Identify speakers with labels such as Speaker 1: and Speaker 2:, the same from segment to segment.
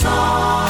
Speaker 1: song.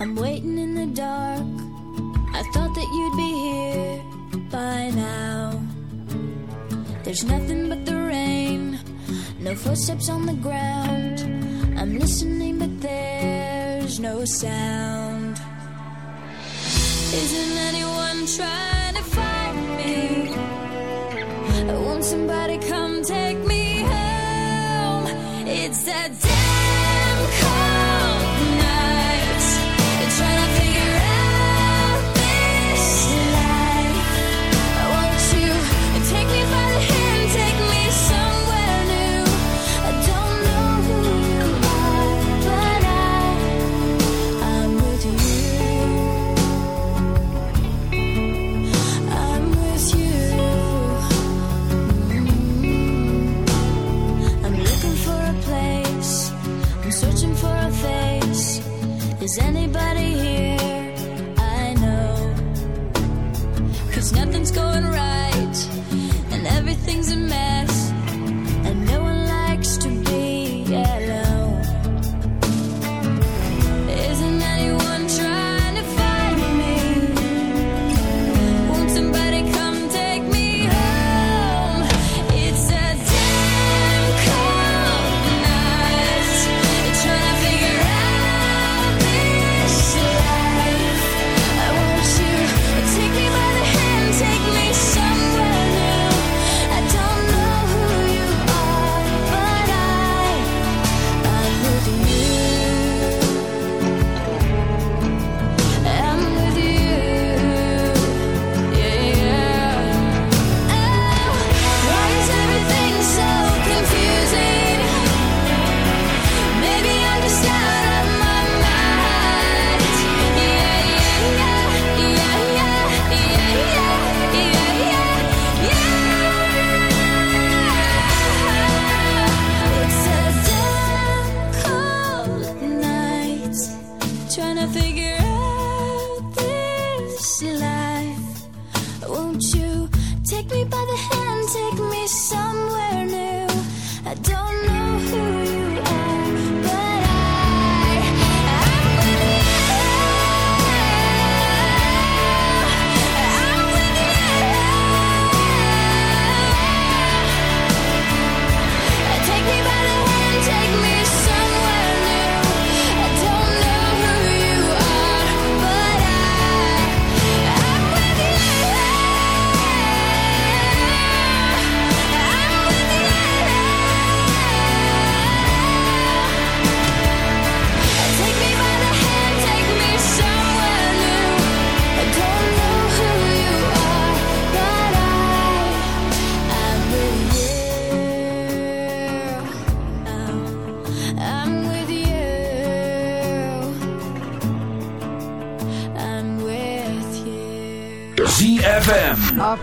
Speaker 2: I'm waiting in the dark. I thought that you'd be here by now. There's nothing but the rain, no footsteps on the ground. I'm listening, but there's no sound. Isn't anyone trying?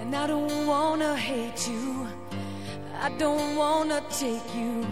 Speaker 3: And I don't wanna hate you, I don't wanna take you.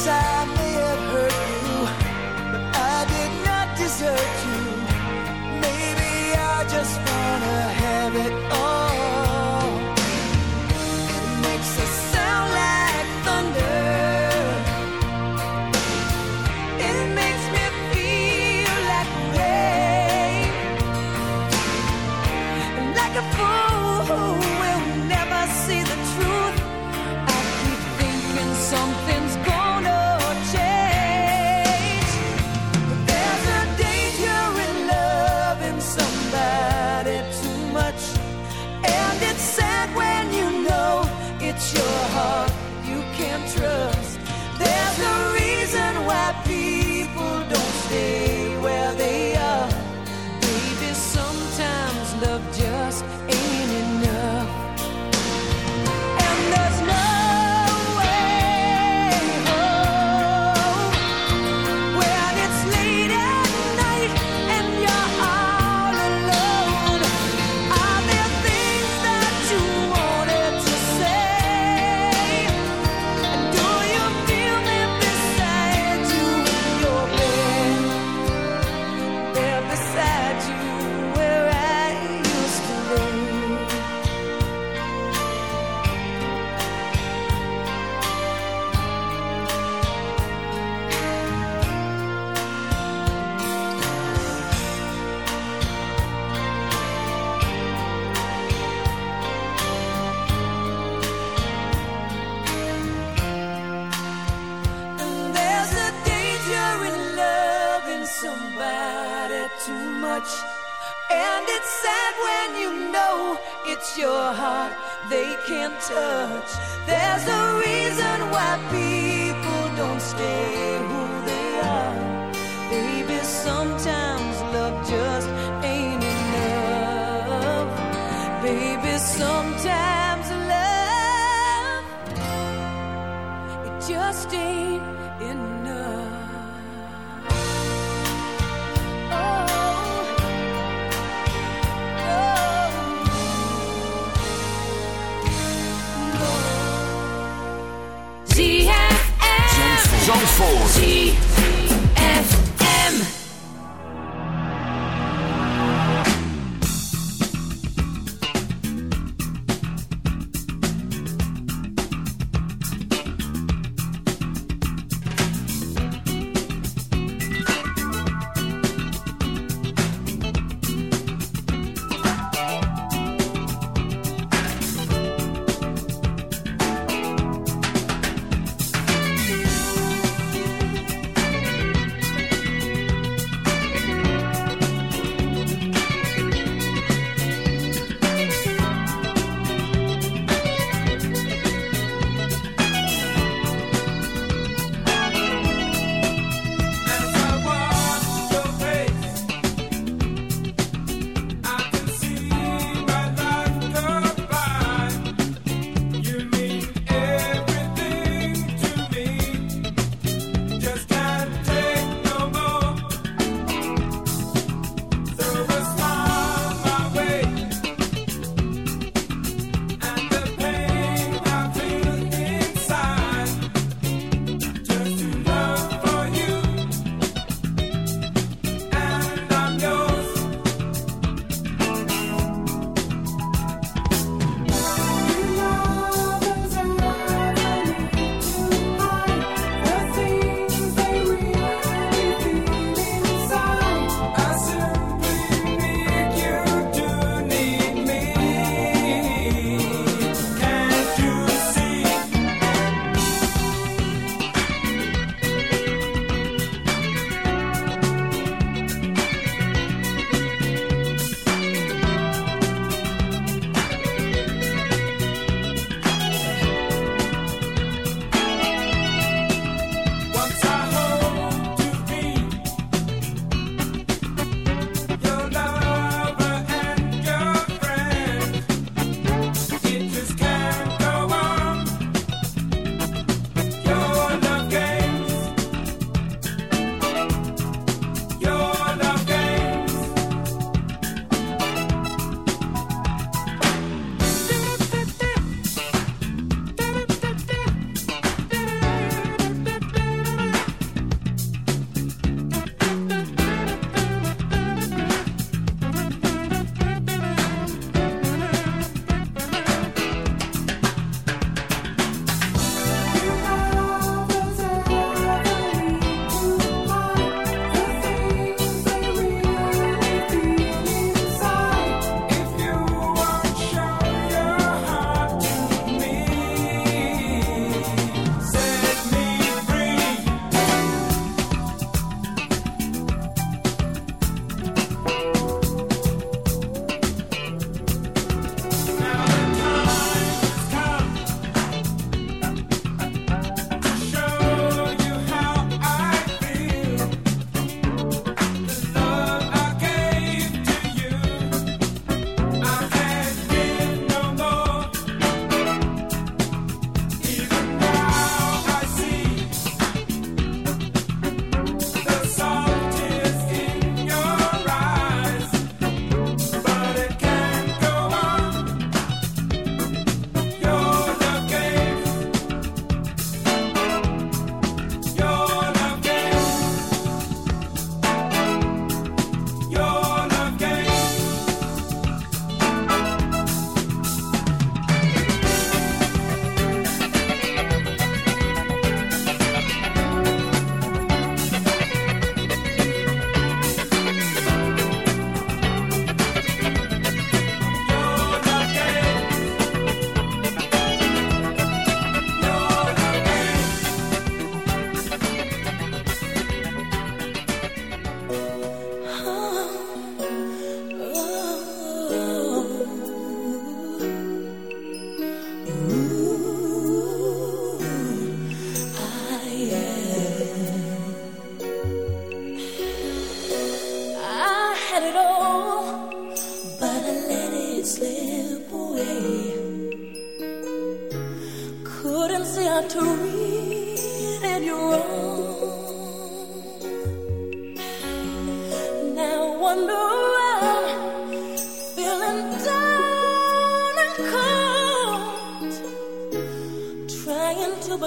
Speaker 3: inside me it hurt And it's sad when you know it's your heart they can't touch. There's a reason why people don't stay who they are. Baby, sometimes love just ain't enough. Baby, sometimes love, it just ain't Force.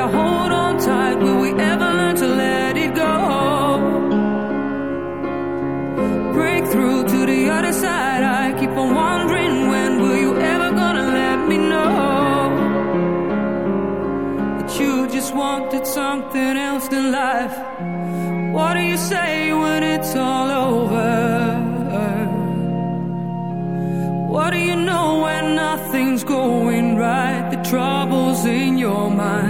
Speaker 3: to
Speaker 4: hold on tight. Will we ever learn to let it go? Break through to the other side. I keep on wondering when will you ever gonna let me know that you just wanted something else than life. What do you say when it's all over? What do you know when nothing's going right? The trouble's in your mind.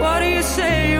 Speaker 4: What do you say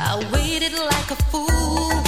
Speaker 2: I waited like a fool.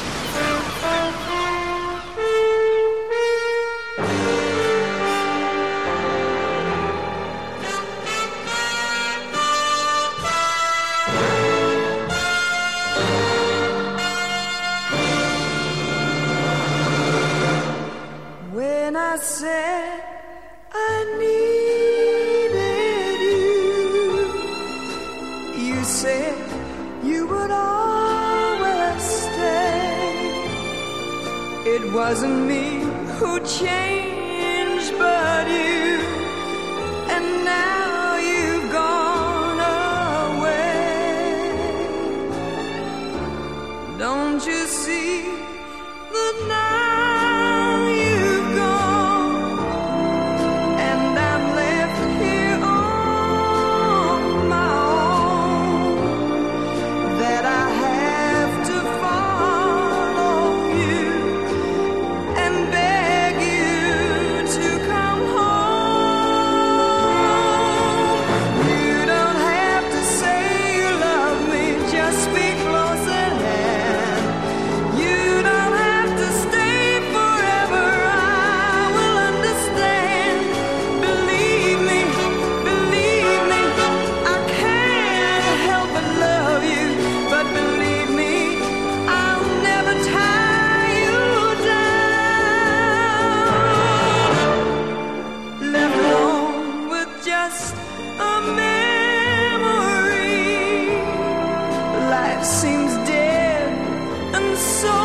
Speaker 5: so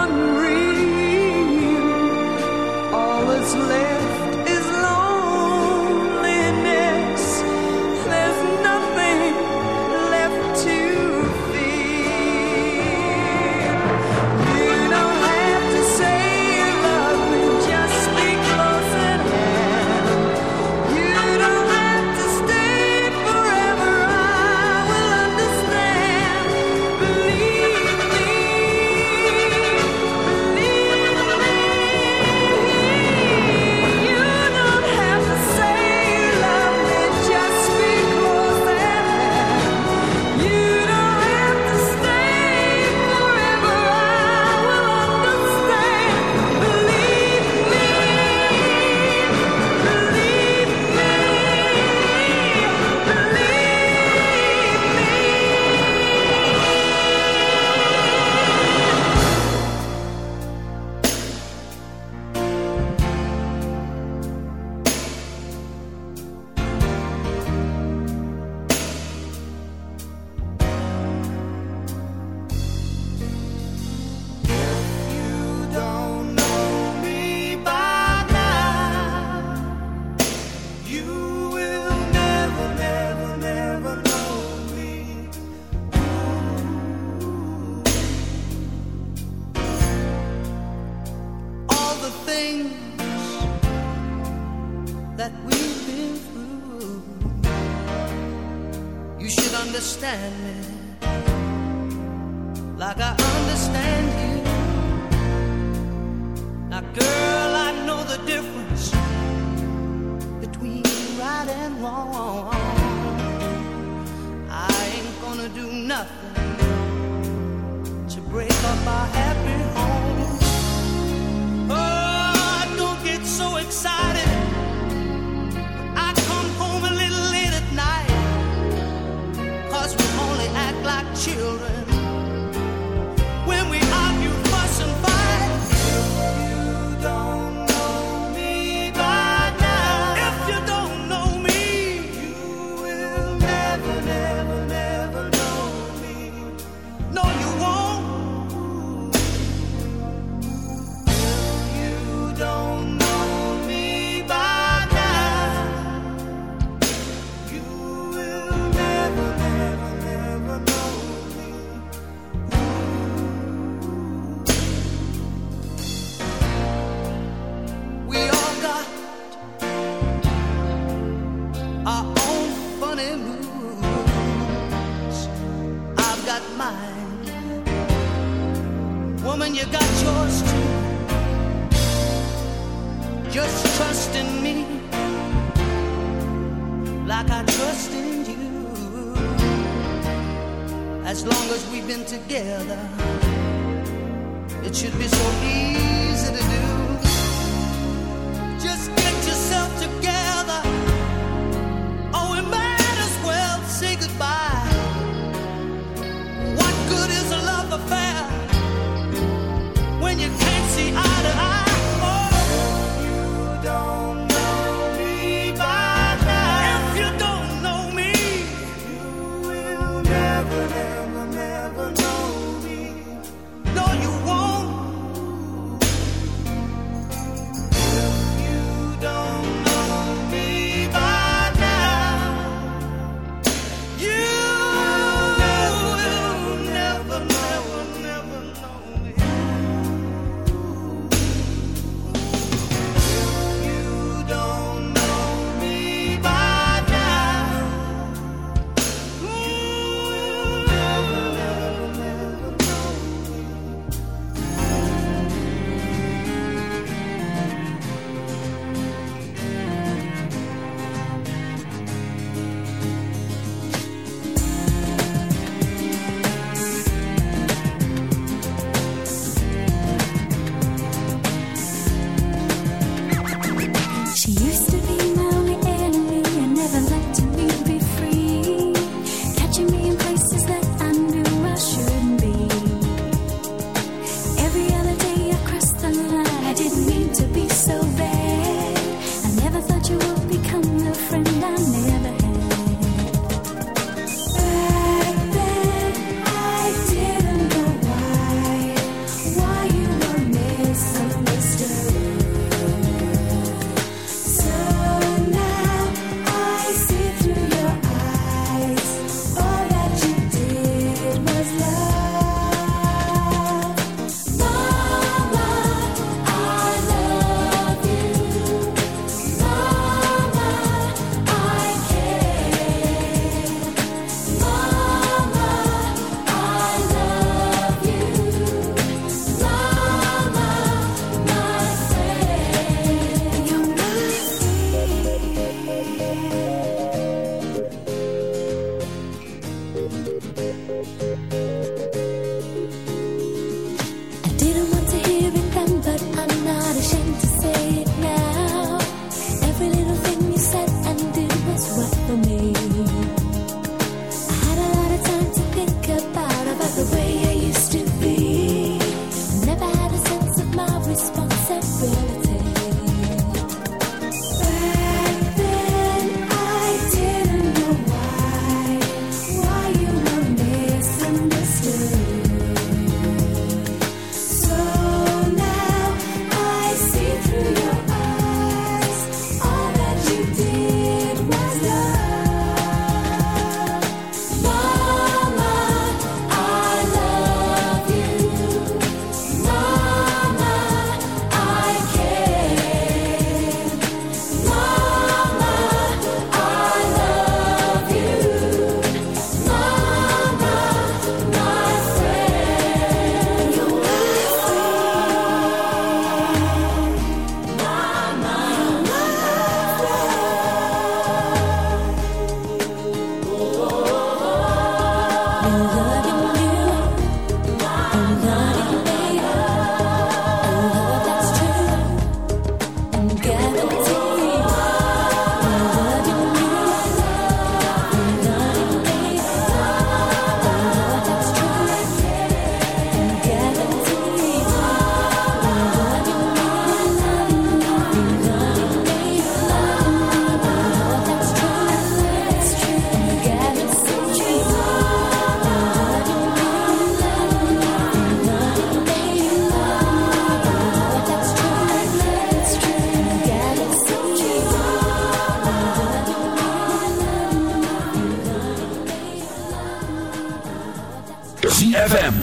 Speaker 5: unreal. All that's left.
Speaker 6: right and wrong. I ain't gonna do nothing to break up our happy home. Oh, don't get so excited.
Speaker 2: as long as we've been together. It should be so easy to do.